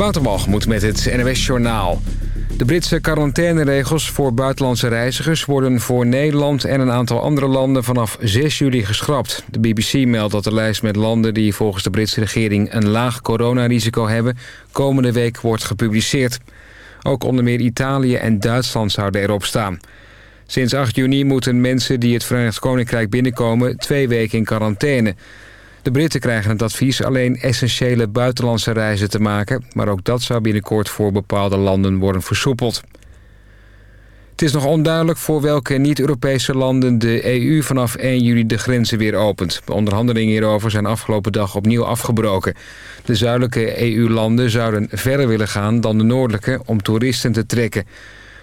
Waterbalgemoed met het NWS Journaal. De Britse quarantaineregels voor buitenlandse reizigers... worden voor Nederland en een aantal andere landen vanaf 6 juli geschrapt. De BBC meldt dat de lijst met landen die volgens de Britse regering... een laag coronarisico hebben, komende week wordt gepubliceerd. Ook onder meer Italië en Duitsland zouden erop staan. Sinds 8 juni moeten mensen die het Verenigd Koninkrijk binnenkomen... twee weken in quarantaine... De Britten krijgen het advies alleen essentiële buitenlandse reizen te maken... maar ook dat zou binnenkort voor bepaalde landen worden versoepeld. Het is nog onduidelijk voor welke niet-Europese landen de EU vanaf 1 juli de grenzen weer opent. De onderhandelingen hierover zijn afgelopen dag opnieuw afgebroken. De zuidelijke EU-landen zouden verder willen gaan dan de noordelijke om toeristen te trekken.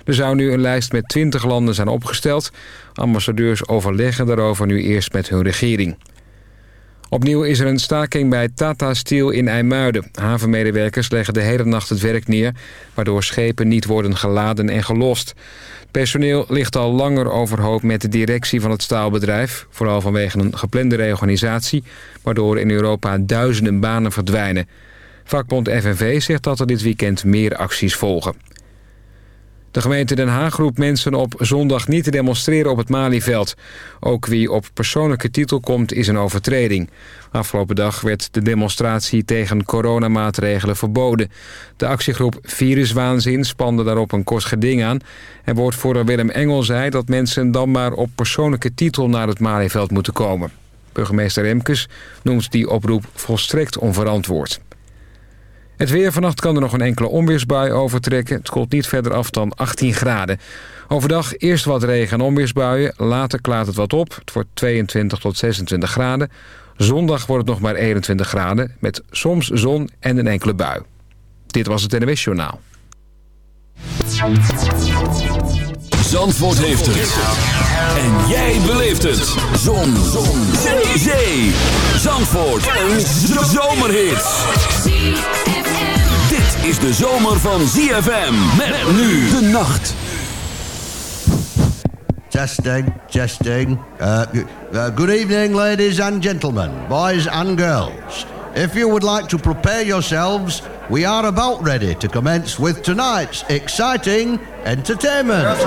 Er zou nu een lijst met 20 landen zijn opgesteld. Ambassadeurs overleggen daarover nu eerst met hun regering. Opnieuw is er een staking bij Tata Steel in IJmuiden. Havenmedewerkers leggen de hele nacht het werk neer... waardoor schepen niet worden geladen en gelost. Personeel ligt al langer overhoop met de directie van het staalbedrijf... vooral vanwege een geplande reorganisatie... waardoor in Europa duizenden banen verdwijnen. Vakbond FNV zegt dat er dit weekend meer acties volgen. De gemeente Den Haag roept mensen op zondag niet te demonstreren op het Malieveld. Ook wie op persoonlijke titel komt is een overtreding. Afgelopen dag werd de demonstratie tegen coronamaatregelen verboden. De actiegroep Viruswaanzin spande daarop een kort geding aan. En woordvoerder Willem Engel zei dat mensen dan maar op persoonlijke titel naar het Malieveld moeten komen. Burgemeester Remkes noemt die oproep volstrekt onverantwoord. Het weer vannacht kan er nog een enkele onweersbui overtrekken. Het koelt niet verder af dan 18 graden. Overdag eerst wat regen en onweersbuien. Later klaart het wat op. Het wordt 22 tot 26 graden. Zondag wordt het nog maar 21 graden. Met soms zon en een enkele bui. Dit was het NWS Journaal. Zandvoort heeft het. En jij beleeft het. Zon. zon. Zee. Zee. Zandvoort. Een zomerhit is de zomer van ZFM. Met nu de nacht. Testing, testing. Uh, uh, good evening, ladies and gentlemen, boys and girls. If you would like to prepare yourselves, we are about ready to commence with tonight's exciting entertainment.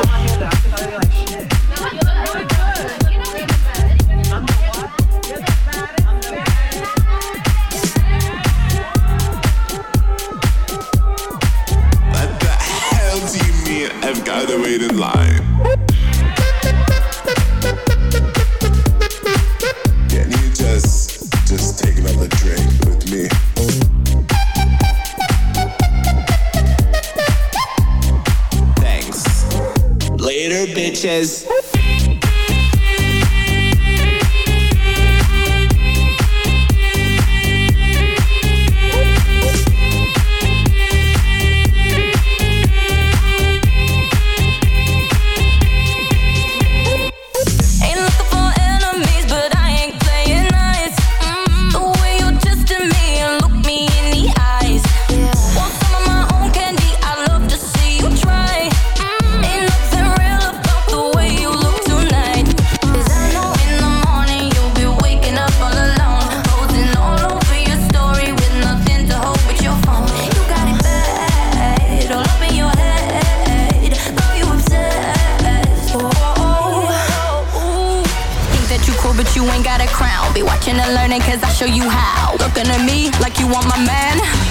Can you just, just take another drink with me? Thanks. Later, bitches. Show you how. Looking at me like you want my man.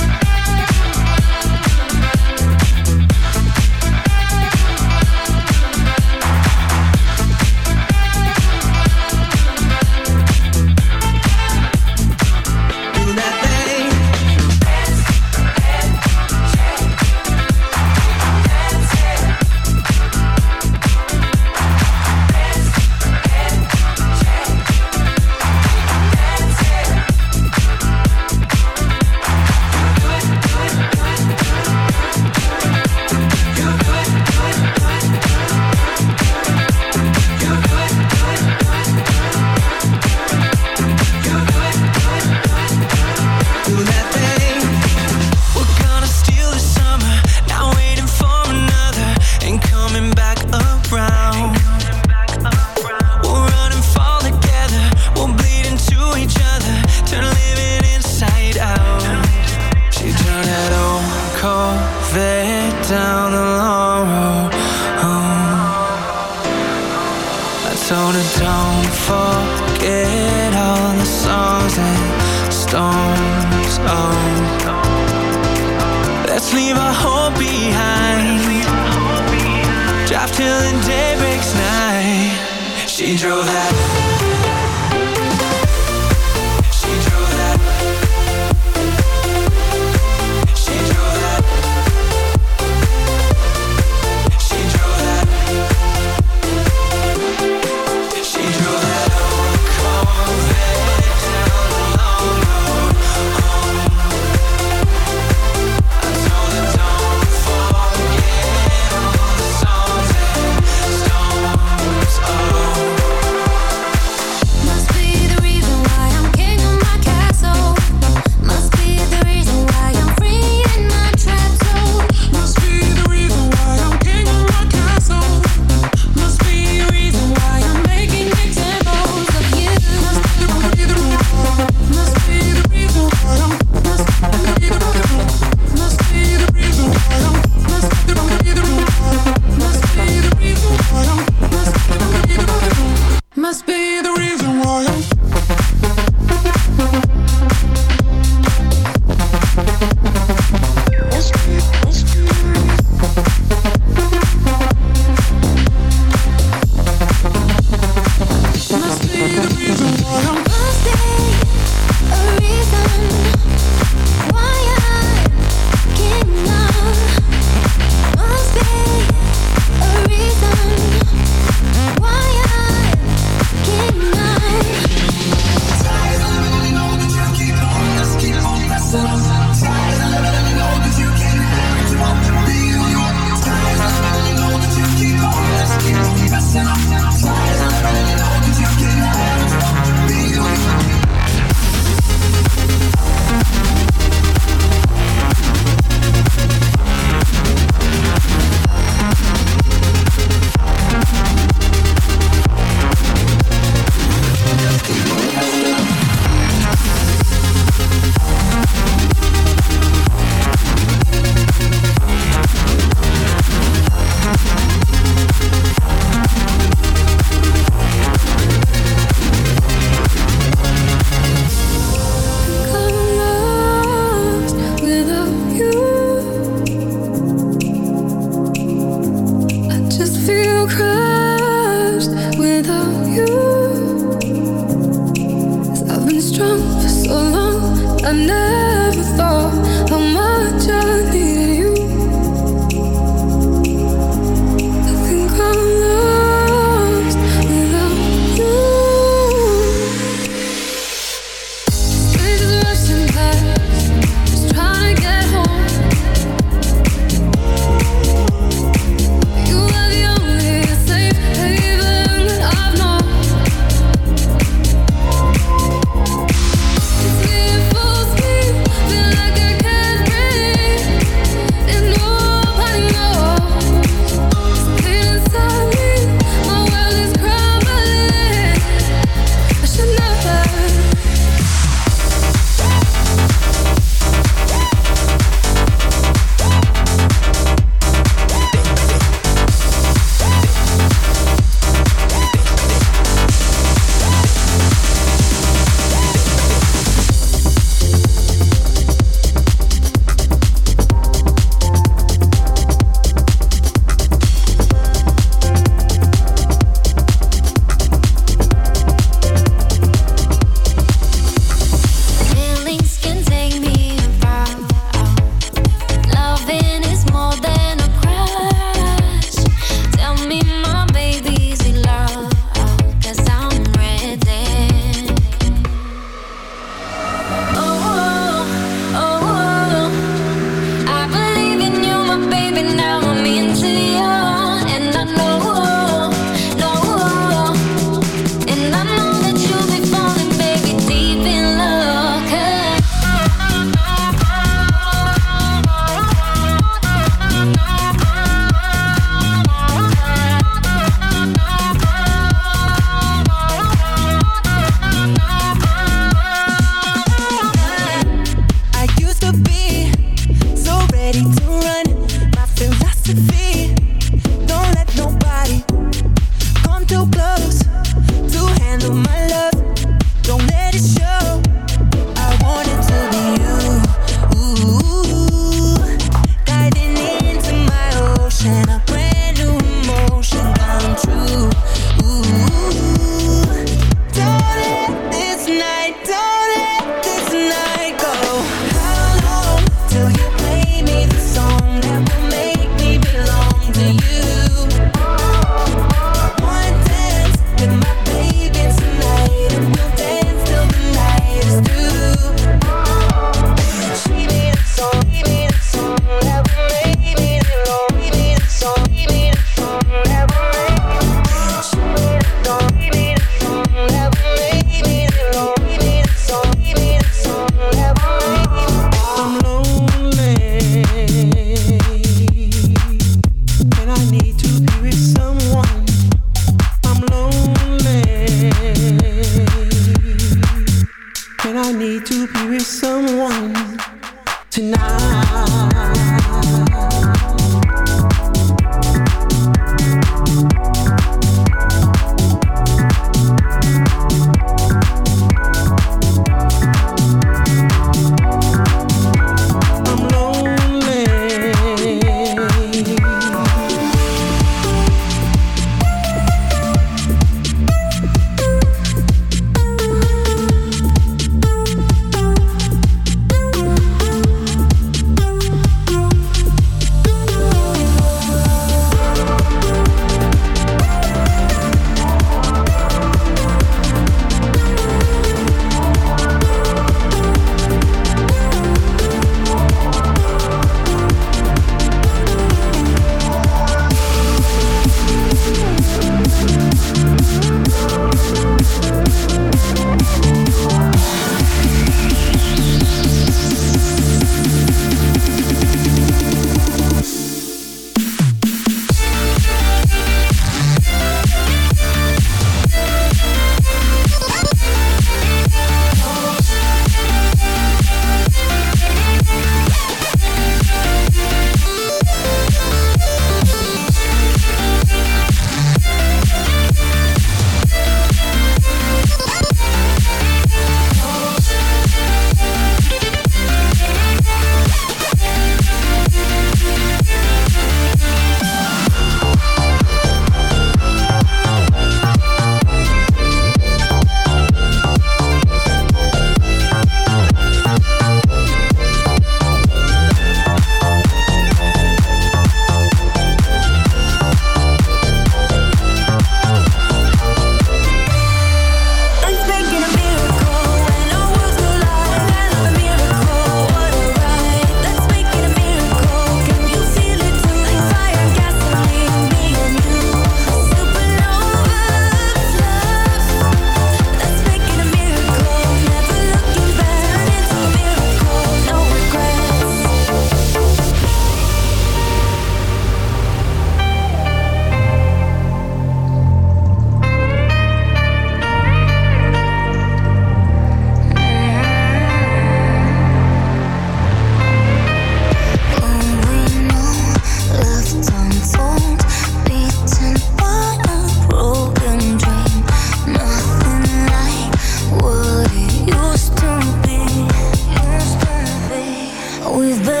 We've been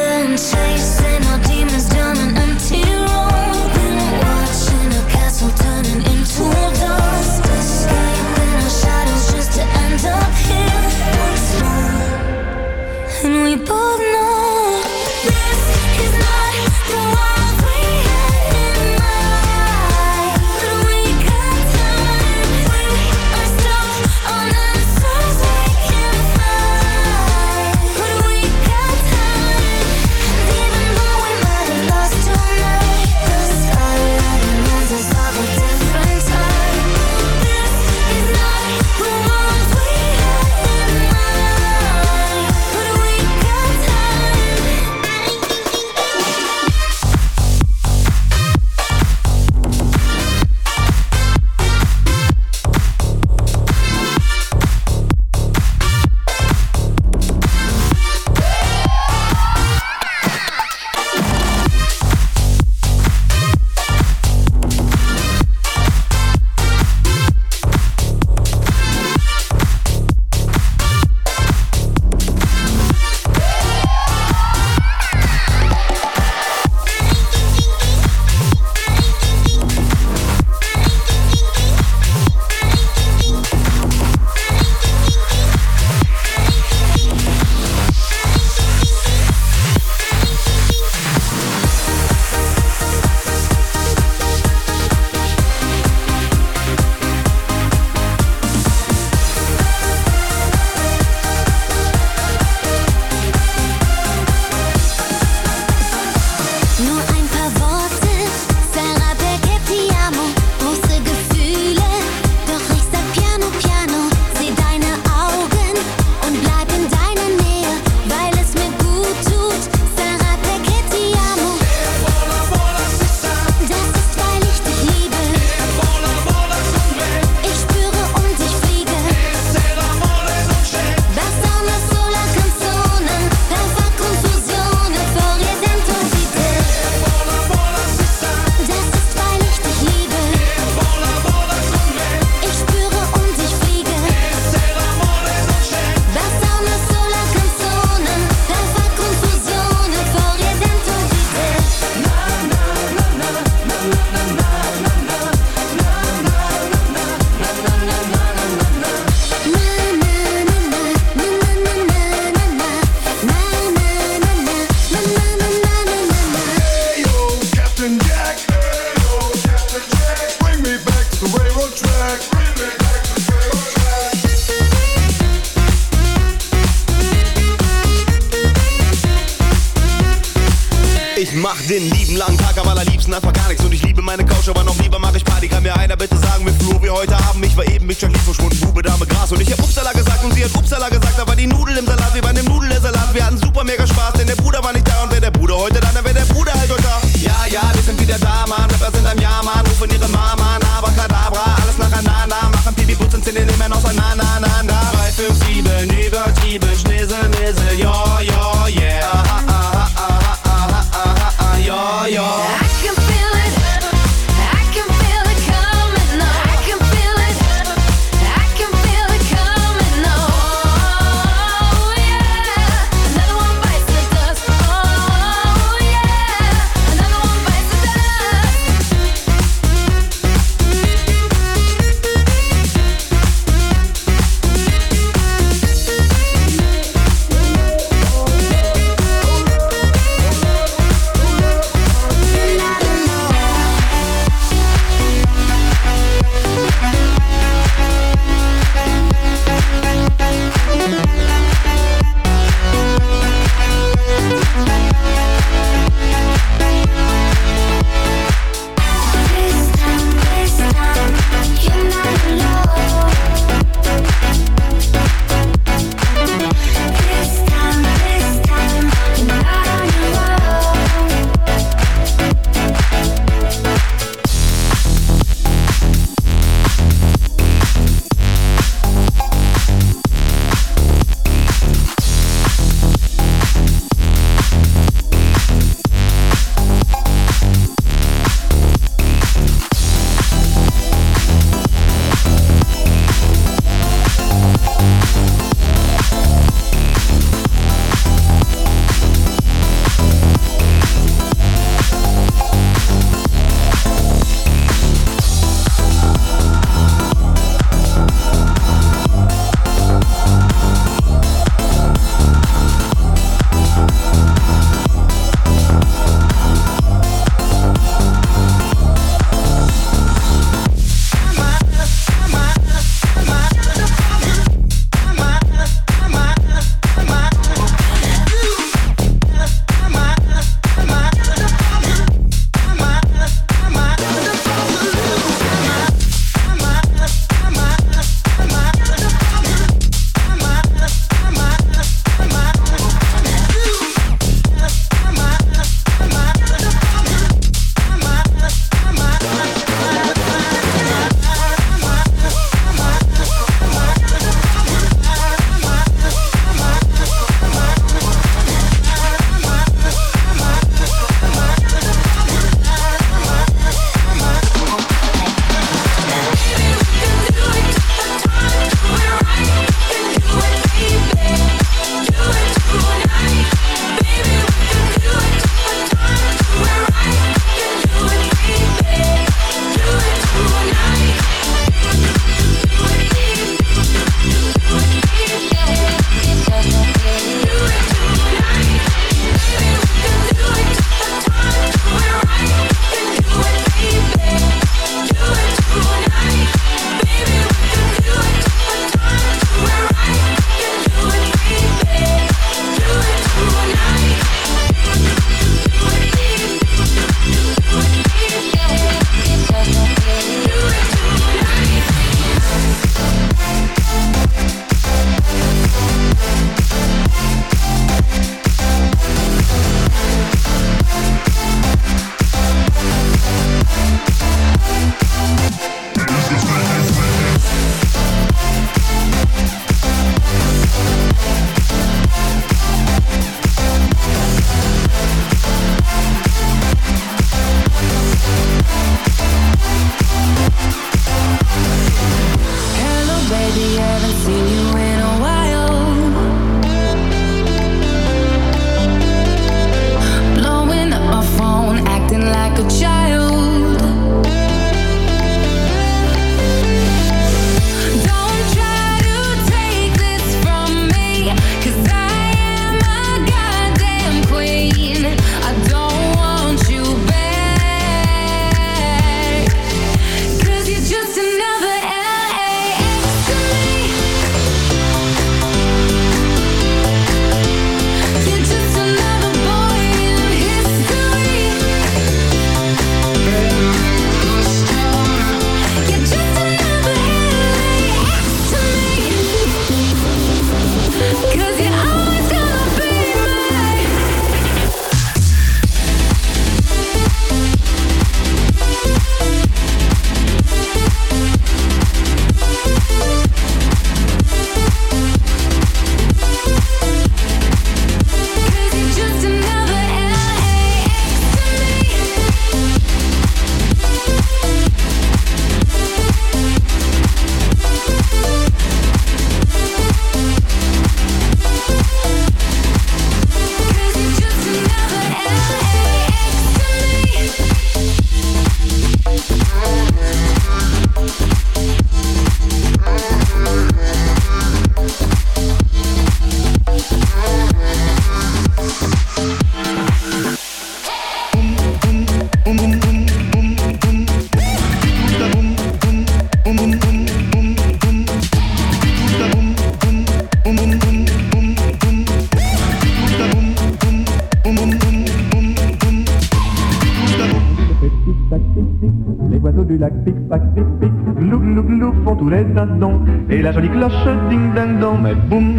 glou, glou, glou, font tous les dindons. Et la jolie cloche ding ding dong, mais boum,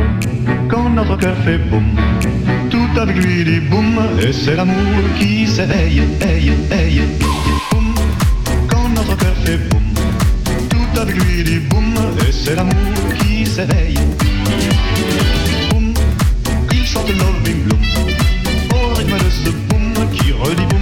quand notre cœur fait boum, tout avec lui dit boum, et c'est l'amour qui s'éveille, aïe, aïe. Boum, quand notre cœur fait boum, tout avec lui dit boum, et c'est l'amour qui s'éveille. Boum, il chante Loving Bloom, au rythme de ce boum qui redit boum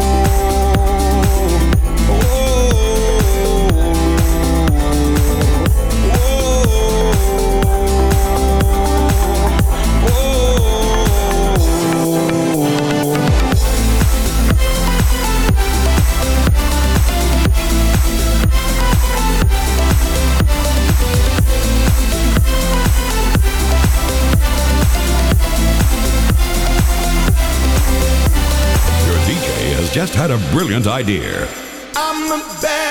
had a brilliant idea. I'm a bad